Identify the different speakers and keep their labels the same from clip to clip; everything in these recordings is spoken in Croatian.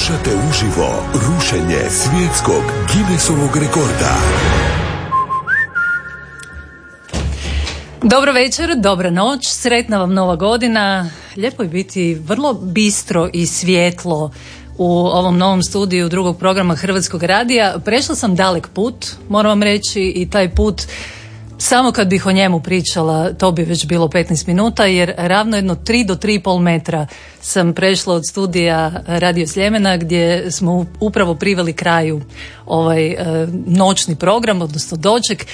Speaker 1: Slušate uživo rušenje svjetskog Guinnessovog rekorda.
Speaker 2: Dobro večer, dobra noć, sretna vam nova godina. Lijepo je biti vrlo bistro i svjetlo u ovom novom studiju drugog programa Hrvatskog radija. Prešla sam dalek put, moram vam reći, i taj put samo kad bih o njemu pričala, to bi već bilo 15 minuta, jer ravno jedno 3 do 3,5 metra sam prešla od studija Radio Sljemena, gdje smo upravo priveli kraju ovaj e, noćni program, odnosno doček.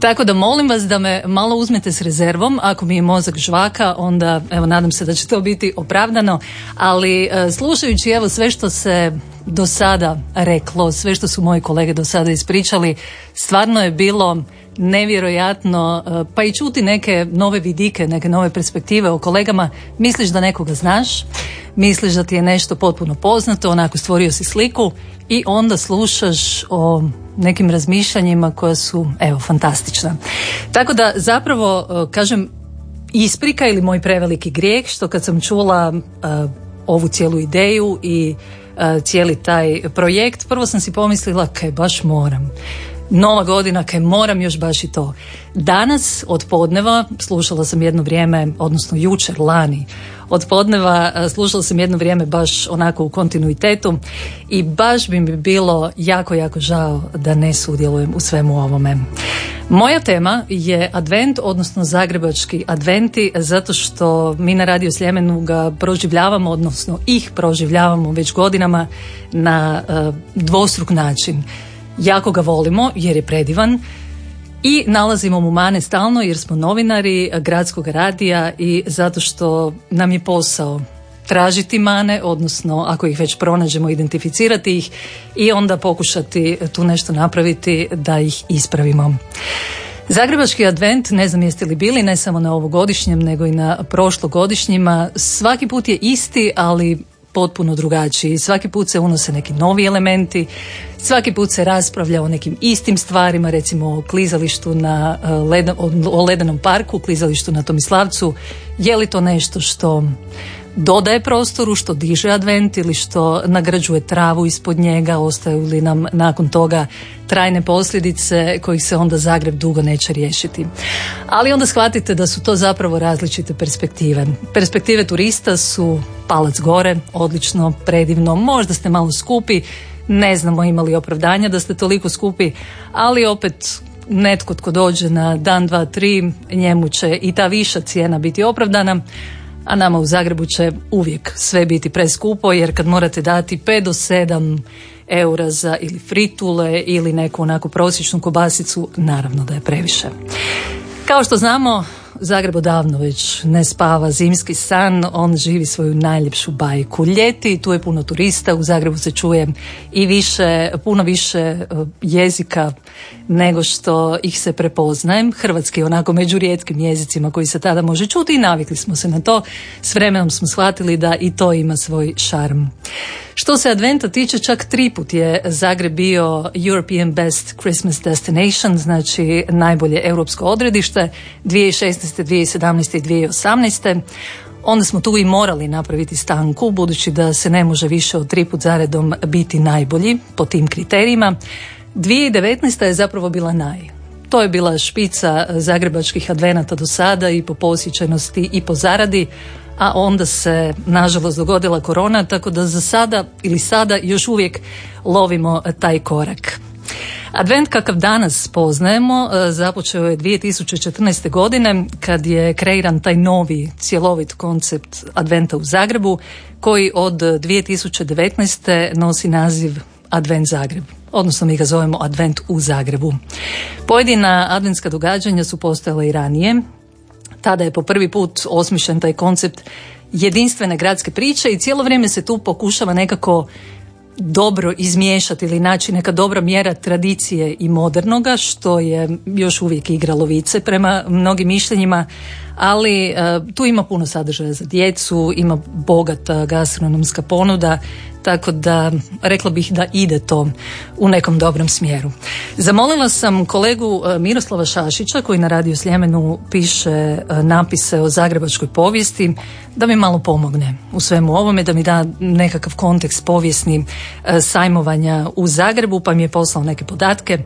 Speaker 2: Tako da molim vas da me malo uzmete s rezervom, ako mi je mozak žvaka, onda evo nadam se da će to biti opravdano, ali e, slušajući evo sve što se do sada reklo, sve što su moji kolege do sada ispričali, stvarno je bilo nevjerojatno, e, pa i čuti neke nove vidike, neke nove perspektive o kolegama, misliš da nekoga znaš, misliš da ti je nešto potpuno poznato, onako stvorio si sliku i onda slušaš o nekim razmišljanjima koja su, evo, fantastična. Tako da zapravo, e, kažem, isprika ili moj preveliki grijeh, što kad sam čula e, ovu cijelu ideju i cijeli taj projekt, prvo sam si pomislila, kaj baš moram nova godina kaj moram još baš i to. Danas od podneva slušala sam jedno vrijeme, odnosno jučer, lani, od podneva e, slušala sam jedno vrijeme baš onako u kontinuitetu i baš bi mi bilo jako, jako žao da ne sudjelujem u svemu ovome. Moja tema je advent, odnosno zagrebački adventi, zato što mi na Radio Sljemenu ga proživljavamo, odnosno ih proživljavamo već godinama na uh, dvostruk način. Jako ga volimo jer je predivan i nalazimo mu mane stalno jer smo novinari gradskog radija i zato što nam je posao tražiti mane, odnosno ako ih već pronađemo, identificirati ih i onda pokušati tu nešto napraviti da ih ispravimo. Zagrebački advent, ne znam jeste li bili, ne samo na ovogodišnjem, nego i na prošlogodišnjima, svaki put je isti, ali potpuno drugačiji. Svaki put se unose neki novi elementi, svaki put se raspravlja o nekim istim stvarima, recimo o klizalištu na leda, o ledenom parku, klizalištu na Tomislavcu. Je li to nešto što dodaje prostoru, što diže advent ili što nagrađuje travu ispod njega, ostaju li nam nakon toga trajne posljedice kojih se onda Zagreb dugo neće riješiti. Ali onda shvatite da su to zapravo različite perspektive. Perspektive turista su palac gore, odlično, predivno, možda ste malo skupi, ne znamo imali opravdanja da ste toliko skupi, ali opet netko tko dođe na dan, dva, tri, njemu će i ta viša cijena biti opravdana, a nama u Zagrebu će uvijek sve biti preskupo jer kad morate dati 5 do 7 eura za ili fritule ili neku onako prosječnu kobasicu, naravno da je previše. Kao što znamo, Zagreb odavno već ne spava zimski san, on živi svoju najljepšu bajku. Ljeti, tu je puno turista, u Zagrebu se čuje i više, puno više e, jezika nego što ih se prepoznajem. Hrvatski onako među rijetkim jezicima koji se tada može čuti i navikli smo se na to. S vremenom smo shvatili da i to ima svoj šarm. Što se adventa tiče, čak tri put je Zagreb bio European Best Christmas Destination, znači najbolje europsko odredište, 2016. 2017. i 2018. Onda smo tu i morali napraviti stanku, budući da se ne može više od tri put zaredom biti najbolji po tim kriterijima. 2019. je zapravo bila naj. To je bila špica zagrebačkih advenata do sada i po posjećenosti i po zaradi, a onda se nažalost dogodila korona, tako da za sada ili sada još uvijek lovimo taj korak. Advent kakav danas poznajemo e, započeo je 2014. godine kad je kreiran taj novi cjelovit koncept Adventa u Zagrebu koji od 2019. nosi naziv Advent Zagreb odnosno mi ga zovemo Advent u Zagrebu. Pojedina adventska događanja su postojala i ranije. Tada je po prvi put osmišljen taj koncept jedinstvene gradske priče i cijelo vrijeme se tu pokušava nekako dobro izmiješati ili naći neka dobra mjera tradicije i modernoga, što je još uvijek igralo vice prema mnogim mišljenjima, ali e, tu ima puno sadržaja za djecu, ima bogata gastronomska ponuda, tako da rekla bih da ide to u nekom dobrom smjeru. Zamolila sam kolegu e, Miroslava Šašića koji na Radio Sljemenu piše e, napise o zagrebačkoj povijesti da mi malo pomogne u svemu ovome, da mi da nekakav kontekst povijesni e, sajmovanja u Zagrebu pa mi je poslao neke podatke.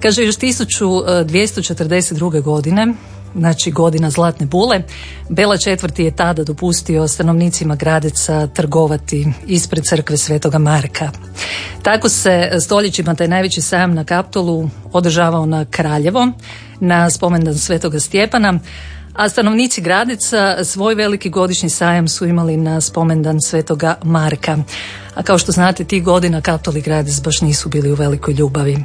Speaker 2: Kaže još 1242. godine znači godina Zlatne bule. Bela četvrti je tada dopustio stanovnicima Gradeca trgovati ispred crkve Svetoga Marka. Tako se stoljećima taj najveći sajam na Kaptolu održavao na Kraljevo, na spomendan Svetoga Stjepana, a stanovnici Gradeca svoj veliki godišnji sajam su imali na spomendan Svetoga Marka. A kao što znate, tih godina katoli Gradec baš nisu bili u velikoj ljubavi.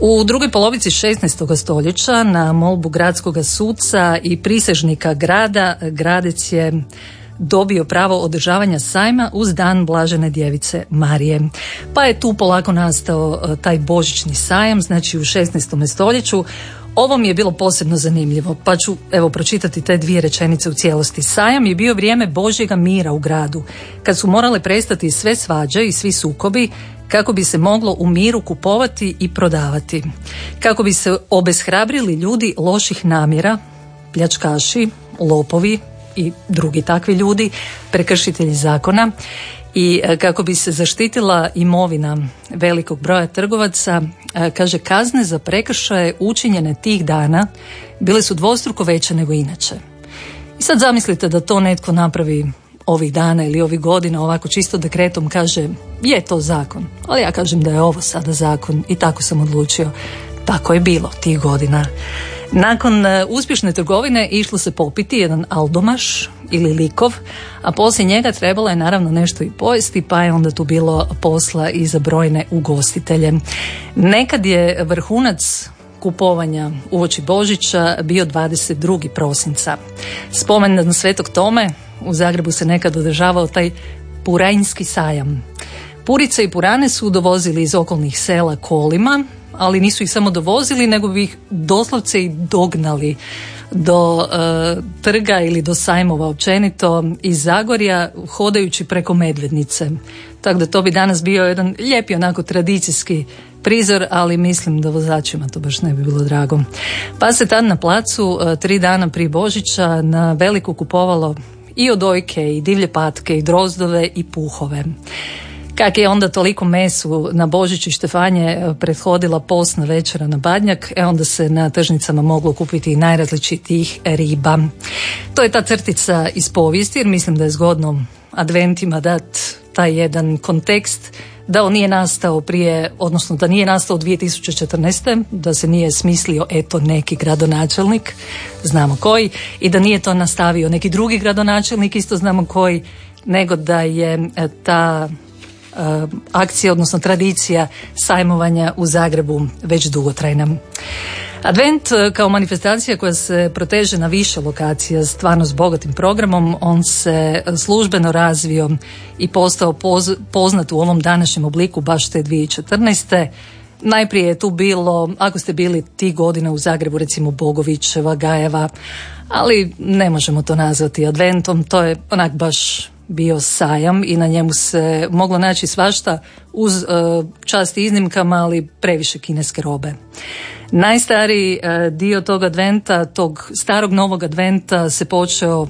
Speaker 2: U drugoj polovici 16. stoljeća na molbu gradskog suca i prisežnika grada Gradec je dobio pravo održavanja sajma uz dan Blažene djevice Marije. Pa je tu polako nastao e, taj božićni sajam, znači u 16. stoljeću ovo mi je bilo posebno zanimljivo, pa ću evo pročitati te dvije rečenice u cijelosti. Sajam je bio vrijeme Božjega mira u gradu, kad su morale prestati sve svađe i svi sukobi, kako bi se moglo u miru kupovati i prodavati. Kako bi se obeshrabrili ljudi loših namjera, pljačkaši, lopovi i drugi takvi ljudi, prekršitelji zakona i e, kako bi se zaštitila imovina velikog broja trgovaca, e, kaže kazne za prekršaje učinjene tih dana bile su dvostruko veće nego inače. I sad zamislite da to netko napravi ovih dana ili ovih godina ovako čisto dekretom kaže je to zakon, ali ja kažem da je ovo sada zakon i tako sam odlučio. Tako je bilo tih godina. Nakon e, uspješne trgovine išlo se popiti jedan aldomaš ili likov, a poslije njega trebalo je naravno nešto i pojesti, pa je onda tu bilo posla i za brojne ugostitelje. Nekad je vrhunac kupovanja uoči Božića bio 22. prosinca. Spomen na Svetog Tome u Zagrebu se nekad održavao taj Purajnski sajam. Purice i purane su dovozili iz okolnih sela kolima, ali nisu ih samo dovozili, nego bi ih doslovce i dognali do e, trga ili do sajmova općenito iz Zagorja hodajući preko Medvednice. Tako da to bi danas bio jedan lijepi onako tradicijski prizor, ali mislim da vozačima to baš ne bi bilo drago. Pa se tad na placu e, tri dana prije Božića na veliko kupovalo i odojke i divlje patke i drozdove i puhove. Kak je onda toliko mesu na Božić i Štefanje e, prethodila posna večera na Badnjak, e onda se na tržnicama moglo kupiti i najrazličitijih riba. To je ta crtica iz povijesti, jer mislim da je zgodno adventima dat taj jedan kontekst da on nije nastao prije, odnosno da nije nastao 2014. da se nije smislio eto neki gradonačelnik, znamo koji, i da nije to nastavio neki drugi gradonačelnik, isto znamo koji, nego da je e, ta Eh, akcija, odnosno tradicija sajmovanja u Zagrebu već dugotrajna. Advent eh, kao manifestacija koja se proteže na više lokacija stvarno s bogatim programom, on se službeno razvio i postao poznat u ovom današnjem obliku baš te 2014. Najprije je tu bilo, ako ste bili ti godina u Zagrebu, recimo Bogovićeva, Gajeva, ali ne možemo to nazvati adventom, to je onak baš bio sajam i na njemu se moglo naći svašta uz uh, čast iznimkama, ali previše kineske robe. Najstariji e, dio tog adventa, tog starog novog adventa se počeo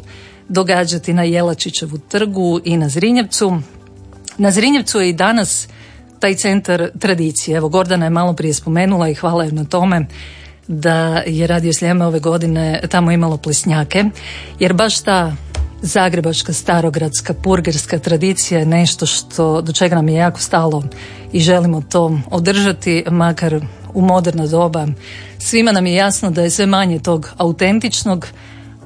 Speaker 2: događati na Jelačićevu trgu i na Zrinjevcu. Na Zrinjevcu je i danas taj centar tradicije. Evo, Gordana je malo prije spomenula i hvala joj na tome da je Radio Sljeme ove godine tamo imalo plesnjake, jer baš ta zagrebačka, starogradska, purgerska tradicija je nešto što, do čega nam je jako stalo i želimo to održati, makar u moderna doba. Svima nam je jasno da je sve manje tog autentičnog,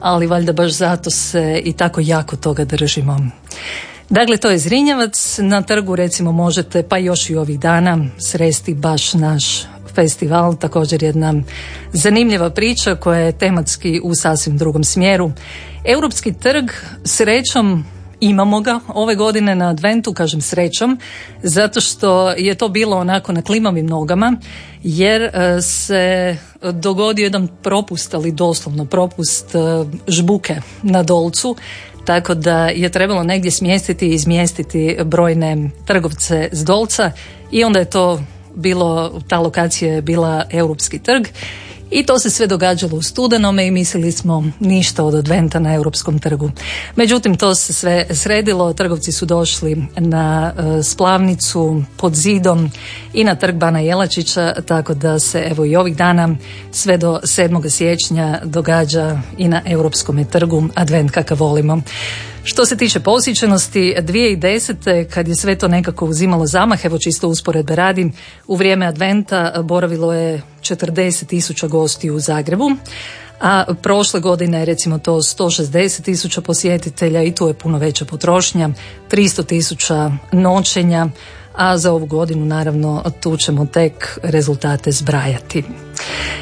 Speaker 2: ali valjda baš zato se i tako jako toga držimo. Dakle, to je Zrinjavac, na trgu recimo možete, pa još i ovih dana, sresti baš naš festival, također jedna zanimljiva priča koja je tematski u sasvim drugom smjeru. Europski trg srećom imamo ga ove godine na adventu, kažem srećom, zato što je to bilo onako na klimavim nogama, jer e, se dogodio jedan propust, ali doslovno propust e, žbuke na dolcu, tako da je trebalo negdje smjestiti i izmjestiti brojne trgovce s dolca i onda je to bilo, ta lokacija je bila Europski trg i to se sve događalo u studenome i mislili smo ništa od adventa na Europskom trgu. Međutim, to se sve sredilo, trgovci su došli na e, splavnicu pod zidom i na trg Bana Jelačića, tako da se evo i ovih dana sve do 7. siječnja događa i na Europskom trgu advent kakav volimo. Što se tiče posjećenosti, 2010. kad je sve to nekako uzimalo zamah, evo čisto usporedbe radim, u vrijeme adventa boravilo je 40 tisuća gosti u Zagrebu, a prošle godine je recimo to 160 tisuća posjetitelja i tu je puno veća potrošnja, 300 tisuća noćenja, a za ovu godinu naravno tu ćemo tek rezultate zbrajati.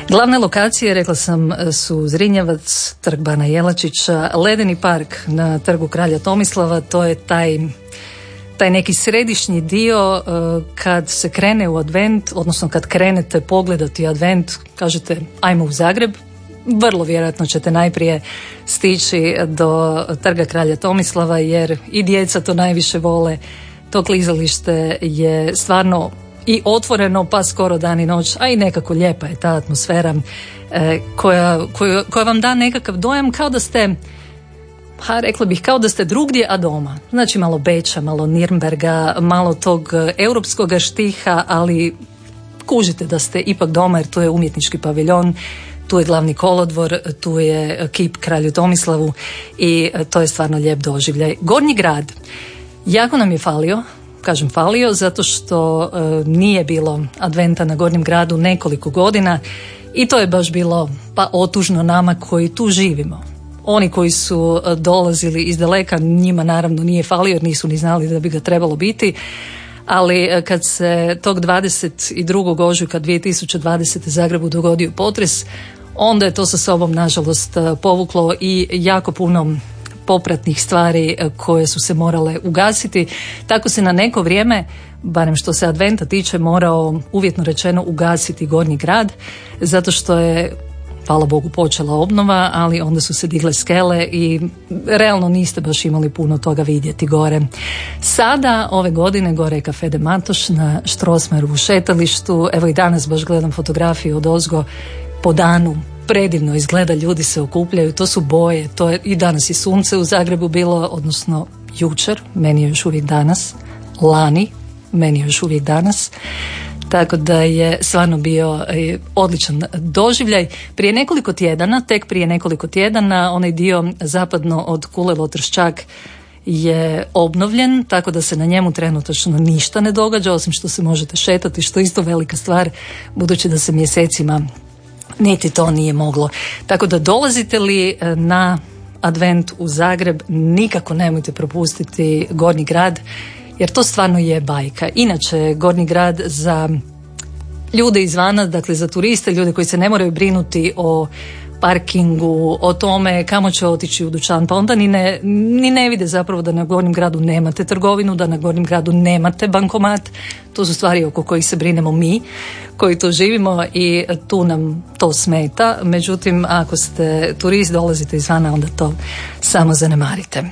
Speaker 2: Glavne lokacije, rekla sam, su Zrinjevac, trg Bana Jelačića, Ledeni park na trgu Kralja Tomislava, to je taj taj neki središnji dio e, kad se krene u advent, odnosno kad krenete pogledati advent, kažete ajmo u Zagreb, vrlo vjerojatno ćete najprije stići do trga Kralja Tomislava jer i djeca to najviše vole to klizalište je stvarno i otvoreno pa skoro dan i noć, a i nekako lijepa je ta atmosfera e, koja, koja, koja vam da nekakav dojam kao da ste ha, rekla bih kao da ste drugdje, a doma. Znači malo Beča, malo Nirnberga, malo tog europskog štiha, ali kužite da ste ipak doma jer tu je umjetnički paviljon, tu je glavni kolodvor, tu je kip kralju Tomislavu i to je stvarno lijep doživljaj. Gornji grad Jako nam je falio, kažem falio, zato što e, nije bilo adventa na Gornjem gradu nekoliko godina i to je baš bilo pa otužno nama koji tu živimo. Oni koji su e, dolazili iz daleka, njima naravno nije falio jer nisu ni znali da bi ga trebalo biti, ali e, kad se tog 22. ožujka 2020. Zagrebu dogodio potres, onda je to sa sobom nažalost povuklo i jako puno popratnih stvari e, koje su se morale ugasiti. Tako se na neko vrijeme, barem što se adventa tiče, morao uvjetno rečeno ugasiti Gornji grad, zato što je hvala Bogu počela obnova, ali onda su se digle skele i realno niste baš imali puno toga vidjeti gore. Sada, ove godine, gore je Cafe de Matoš na Štrosmeru u šetalištu. Evo i danas baš gledam fotografiju od ozgo po danu predivno izgleda, ljudi se okupljaju, to su boje, to je i danas i sunce u Zagrebu bilo, odnosno jučer, meni je još uvijek danas, lani, meni je još uvijek danas, tako da je stvarno bio e, odličan doživljaj. Prije nekoliko tjedana, tek prije nekoliko tjedana, onaj dio zapadno od Kule Lotrščak je obnovljen, tako da se na njemu trenutačno ništa ne događa, osim što se možete šetati, što isto velika stvar, budući da se mjesecima niti to nije moglo. Tako da dolazite li e, na advent u Zagreb, nikako nemojte propustiti Gornji grad, jer to stvarno je bajka. Inače, Gornji grad za ljude izvana, dakle za turiste, ljude koji se ne moraju brinuti o parkingu, o tome kamo će otići u dućan, pa onda ni ne, ni ne vide zapravo da na Gornjem gradu nemate trgovinu, da na Gornjem gradu nemate bankomat. To su stvari oko kojih se brinemo mi koji tu živimo i tu nam to smeta. Međutim, ako ste turist, dolazite izvana, onda to samo zanemarite.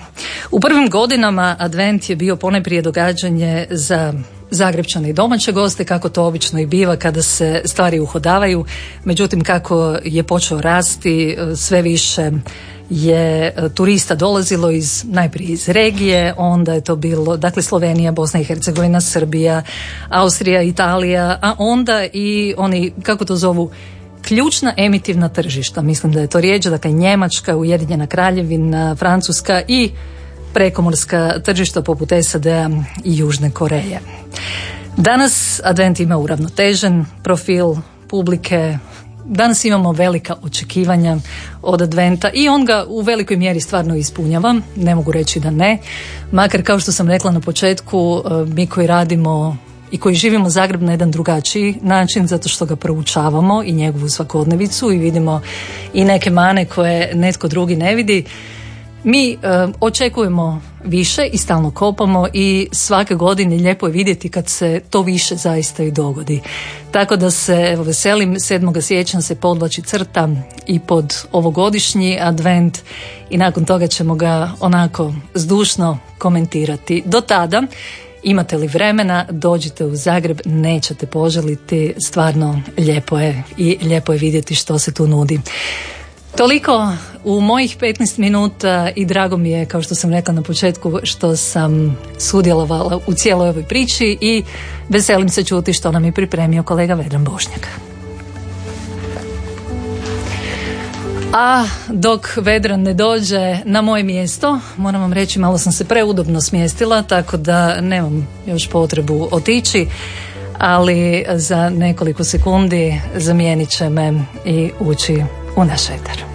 Speaker 2: U prvim godinama advent je bio ponajprije događanje za Zagrebčane i domaće goste, kako to obično i biva kada se stvari uhodavaju. Međutim, kako je počeo rasti, sve više je e, turista dolazilo iz najprije iz regije, onda je to bilo dakle Slovenija, Bosna i Hercegovina, Srbija, Austrija, Italija, a onda i oni kako to zovu ključna emitivna tržišta. Mislim da je to riječ, dakle Njemačka, Ujedinjena Kraljevina, Francuska i prekomorska tržišta poput SAD-a i Južne Koreje. Danas Advent ima uravnotežen profil publike, danas imamo velika očekivanja od adventa i on ga u velikoj mjeri stvarno ispunjava, ne mogu reći da ne, makar kao što sam rekla na početku, e, mi koji radimo i koji živimo Zagreb na jedan drugačiji način zato što ga proučavamo i njegovu svakodnevicu i vidimo i neke mane koje netko drugi ne vidi. Mi e, očekujemo više i stalno kopamo i svake godine lijepo je vidjeti kad se to više zaista i dogodi. Tako da se evo, veselim 7. siječnja se podlači crta i pod ovogodišnji advent i nakon toga ćemo ga onako zdušno komentirati. Do tada Imate li vremena, dođite u Zagreb, nećete poželiti, stvarno lijepo je i lijepo je vidjeti što se tu nudi. Toliko u mojih 15 minuta i drago mi je, kao što sam rekla na početku, što sam sudjelovala u cijeloj ovoj priči i veselim se čuti što nam je pripremio kolega Vedran Bošnjak. A dok Vedran ne dođe na moje mjesto, moram vam reći, malo sam se preudobno smjestila, tako da nemam još potrebu otići, ali za nekoliko sekundi zamijenit će me i ući u naš.